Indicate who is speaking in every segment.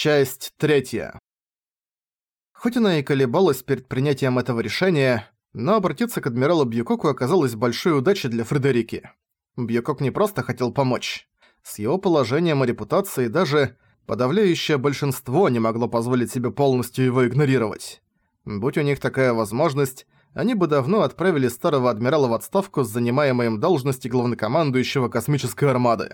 Speaker 1: Часть третья. Хоть она и колебалась перед принятием этого решения, но обратиться к адмиралу Бьюкоку оказалось большой удачей для Фредерики. Бьюкок не просто хотел помочь. С его положением и репутацией даже подавляющее большинство не могло позволить себе полностью его игнорировать. Будь у них такая возможность, они бы давно отправили старого адмирала в отставку с занимаемой им должности главнокомандующего космической армады.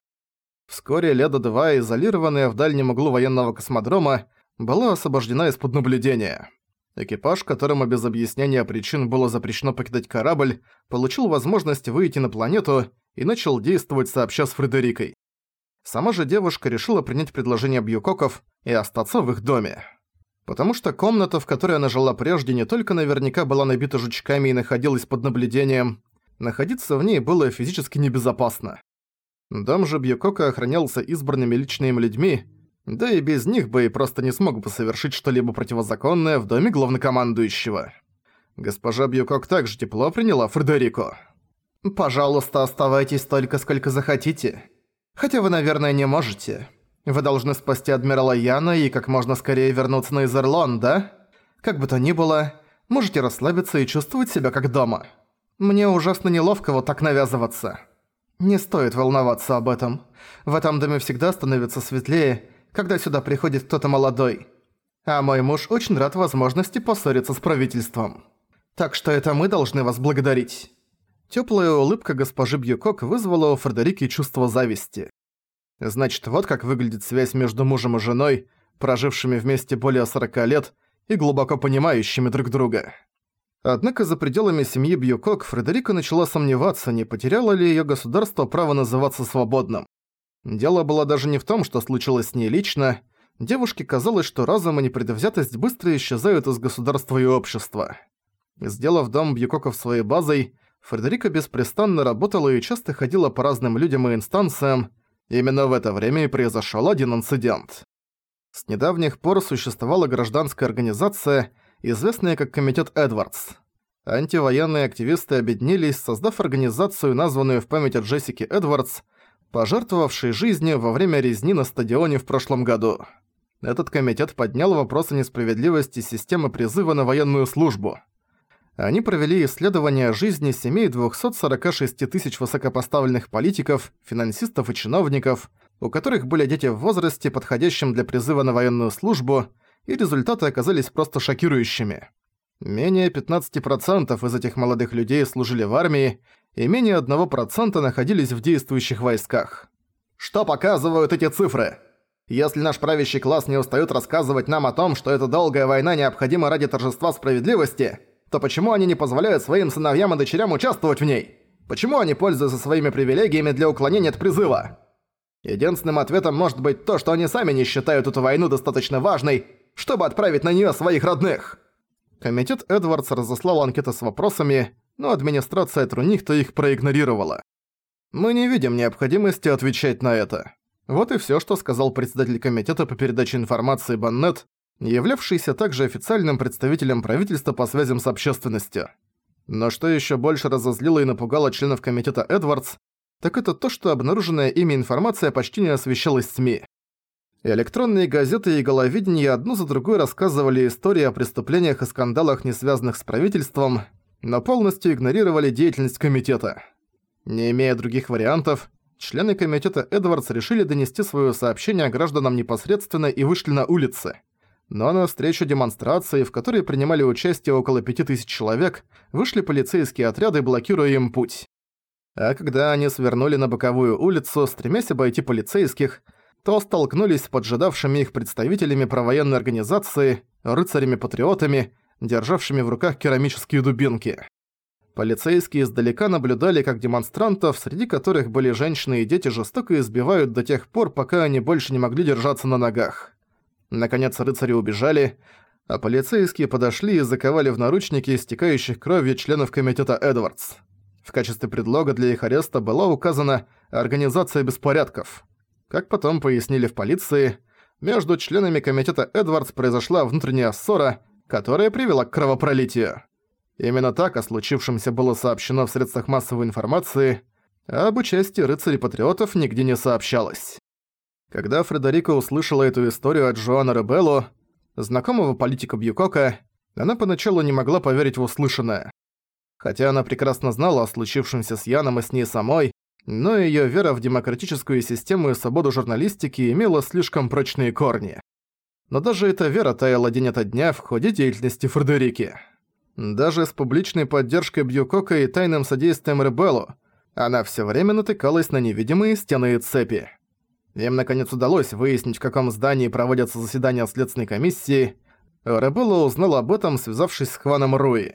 Speaker 1: Вскоре Леда-2, изолированная в дальнем углу военного космодрома, была освобождена из-под наблюдения. Экипаж, которому без объяснения причин было запрещено покидать корабль, получил возможность выйти на планету и начал действовать сообща с Фредерикой. Сама же девушка решила принять предложение Бьюкоков и остаться в их доме. Потому что комната, в которой она жила прежде, не только наверняка была набита жучками и находилась под наблюдением, находиться в ней было физически небезопасно. Дом же Бьюкока охранялся избранными личными людьми, да и без них бы и просто не смог бы совершить что-либо противозаконное в доме главнокомандующего. Госпожа Бьюкок также тепло приняла Фредерико. «Пожалуйста, оставайтесь столько, сколько захотите. Хотя вы, наверное, не можете. Вы должны спасти адмирала Яна и как можно скорее вернуться на Изерлон, да? Как бы то ни было, можете расслабиться и чувствовать себя как дома. Мне ужасно неловко вот так навязываться». Не стоит волноваться об этом. В этом доме всегда становится светлее, когда сюда приходит кто-то молодой. А мой муж очень рад возможности поссориться с правительством. Так что это мы должны вас благодарить». Тёплая улыбка госпожи Бьюкок вызвала у Фредерики чувство зависти. Значит, вот как выглядит связь между мужем и женой, прожившими вместе более 40 лет и глубоко понимающими друг друга. Однако за пределами семьи Бьюкок Фредерика начала сомневаться, не потеряло ли её государство право называться свободным. Дело было даже не в том, что случилось с ней лично. Девушке казалось, что разум и непредвзятость быстро исчезают из государства и общества. Сделав дом Бьюкоков своей базой, Фредерика беспрестанно работала и часто ходила по разным людям и инстанциям. Именно в это время и произошёл один инцидент. С недавних пор существовала гражданская организация – известная как Комитет Эдвардс. Антивоенные активисты объединились, создав организацию, названную в память о Джессике Эдвардс, пожертвовавшей жизнью во время резни на стадионе в прошлом году. Этот комитет поднял вопрос о несправедливости системы призыва на военную службу. Они провели исследование жизни семей 246 тысяч высокопоставленных политиков, финансистов и чиновников, у которых были дети в возрасте, подходящем для призыва на военную службу, и результаты оказались просто шокирующими. Менее 15% из этих молодых людей служили в армии, и менее 1% находились в действующих войсках. Что показывают эти цифры? Если наш правящий класс не устают рассказывать нам о том, что эта долгая война необходима ради торжества справедливости, то почему они не позволяют своим сыновьям и дочерям участвовать в ней? Почему они пользуются своими привилегиями для уклонения от призыва? Единственным ответом может быть то, что они сами не считают эту войну достаточно важной, чтобы отправить на неё своих родных. Комитет Эдвардс разослал анкеты с вопросами, но администрация Трунихта их проигнорировала. Мы не видим необходимости отвечать на это. Вот и всё, что сказал председатель комитета по передаче информации Баннет, являвшийся также официальным представителем правительства по связям с общественностью. Но что ещё больше разозлило и напугало членов комитета Эдвардс, так это то, что обнаруженная ими информация почти не освещалась СМИ. Электронные газеты и головидение одну за другой рассказывали истории о преступлениях и скандалах, не связанных с правительством, но полностью игнорировали деятельность комитета. Не имея других вариантов, члены комитета Эдвардс решили донести свое сообщение гражданам непосредственно и вышли на улицы. Но на встречу демонстрации, в которой принимали участие около 5000 человек, вышли полицейские отряды, блокируя им путь. А когда они свернули на боковую улицу, стремясь обойти полицейских, то столкнулись с поджидавшими их представителями провоенной организации, рыцарями-патриотами, державшими в руках керамические дубинки. Полицейские издалека наблюдали, как демонстрантов, среди которых были женщины и дети, жестоко избивают до тех пор, пока они больше не могли держаться на ногах. Наконец рыцари убежали, а полицейские подошли и заковали в наручники истекающих кровью членов комитета Эдвардс. В качестве предлога для их ареста была указана «Организация беспорядков». Как потом пояснили в полиции, между членами комитета Эдвардс произошла внутренняя ссора, которая привела к кровопролитию. Именно так о случившемся было сообщено в средствах массовой информации, а об участии рыцарей-патриотов нигде не сообщалось. Когда Фредерика услышала эту историю от Жоана Ребелло, знакомого политика Бьюкока, она поначалу не могла поверить в услышанное. Хотя она прекрасно знала о случившемся с Яном и с ней самой, но её вера в демократическую систему и свободу журналистики имела слишком прочные корни. Но даже эта вера таяла день ото дня в ходе деятельности Фредерики. Даже с публичной поддержкой Бьюкока и тайным содействием Ребеллу она всё время натыкалась на невидимые стены и цепи. Им наконец удалось выяснить, в каком здании проводятся заседания Следственной комиссии. Ребелло узнал об этом, связавшись с Хваном Руи.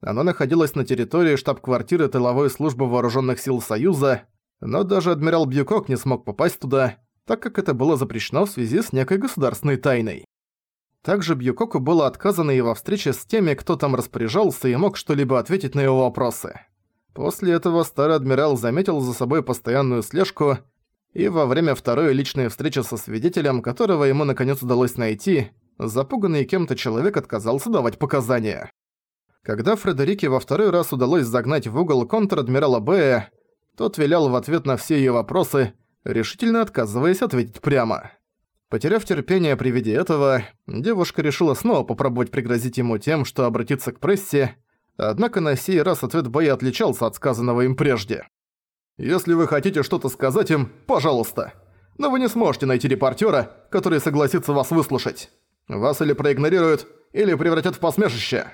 Speaker 1: Оно находилось на территории штаб-квартиры тыловой службы вооруженных сил Союза, но даже адмирал Бьюкок не смог попасть туда, так как это было запрещено в связи с некой государственной тайной. Также Бьюкоку было отказано и во встрече с теми, кто там распоряжался и мог что-либо ответить на его вопросы. После этого старый адмирал заметил за собой постоянную слежку, и во время второй личной встречи со свидетелем, которого ему наконец удалось найти, запуганный кем-то человек отказался давать показания. Когда Фредерике во второй раз удалось загнать в угол контр-адмирала Бэя, тот вилял в ответ на все её вопросы, решительно отказываясь ответить прямо. Потеряв терпение при виде этого, девушка решила снова попробовать пригрозить ему тем, что обратиться к прессе, однако на сей раз ответ Бэя отличался от сказанного им прежде. «Если вы хотите что-то сказать им, пожалуйста. Но вы не сможете найти репортера, который согласится вас выслушать. Вас или проигнорируют, или превратят в посмешище».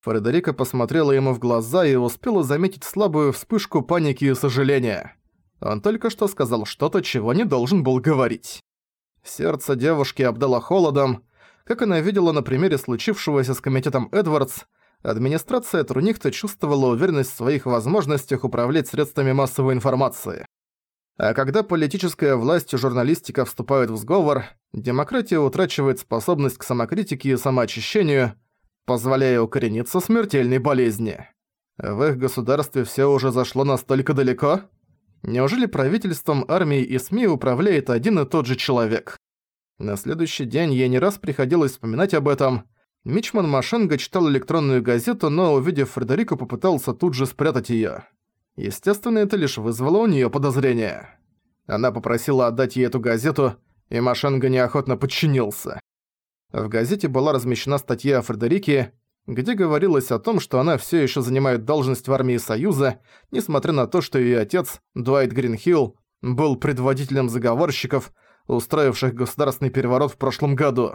Speaker 1: Фредерика посмотрела ему в глаза и успела заметить слабую вспышку паники и сожаления. Он только что сказал что-то, чего не должен был говорить. Сердце девушки обдало холодом. Как она видела на примере случившегося с комитетом Эдвардс, администрация Трунихта чувствовала уверенность в своих возможностях управлять средствами массовой информации. А когда политическая власть и журналистика вступают в сговор, демократия утрачивает способность к самокритике и самоочищению – позволяя укорениться смертельной болезни. В их государстве все уже зашло настолько далеко? Неужели правительством, армией и СМИ управляет один и тот же человек? На следующий день ей не раз приходилось вспоминать об этом. Мичман Машенга читал электронную газету, но, увидев Фредерику, попытался тут же спрятать её. Естественно, это лишь вызвало у неё подозрения. Она попросила отдать ей эту газету, и Машенга неохотно подчинился. В газете была размещена статья о Фредерике, где говорилось о том, что она все еще занимает должность в армии Союза, несмотря на то, что ее отец, Дуайт Гринхилл, был предводителем заговорщиков, устроивших государственный переворот в прошлом году.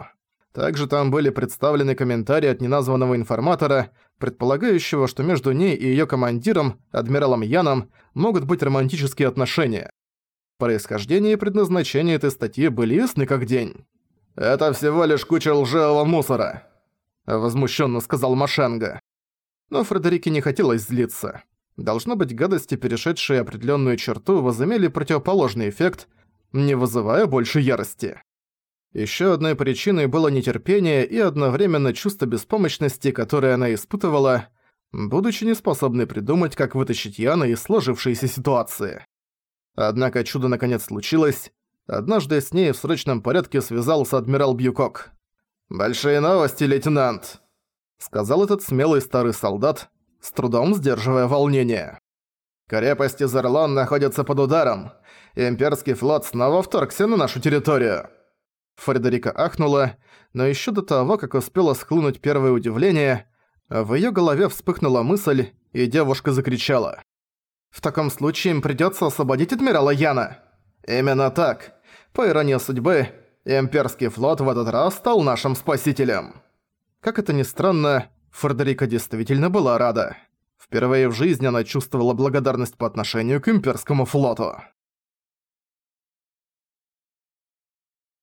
Speaker 1: Также там были представлены комментарии от неназванного информатора, предполагающего, что между ней и ее командиром, адмиралом Яном, могут быть романтические отношения. Происхождение и предназначение этой статьи были ясны как день. «Это всего лишь куча лживого мусора», — возмущенно сказал Машенга. Но Фредерике не хотелось злиться. Должно быть, гадости, перешедшие определенную черту, возымели противоположный эффект, не вызывая больше ярости. Еще одной причиной было нетерпение и одновременно чувство беспомощности, которое она испытывала, будучи неспособной придумать, как вытащить Яна из сложившейся ситуации. Однако чудо наконец случилось, Однажды с ней в срочном порядке связался адмирал Бьюкок. «Большие новости, лейтенант!» Сказал этот смелый старый солдат, с трудом сдерживая волнение. «Крепости Зерлон находятся под ударом. Имперский флот снова вторгся на нашу территорию». Фредерика ахнула, но ещё до того, как успела схлынуть первое удивление, в её голове вспыхнула мысль, и девушка закричала. «В таком случае им придётся освободить адмирала Яна!» «Именно так. По иронии судьбы, имперский флот в этот раз стал нашим спасителем. Как это ни странно, Фредерика действительно была рада. Впервые в жизни она чувствовала благодарность по отношению к имперскому флоту.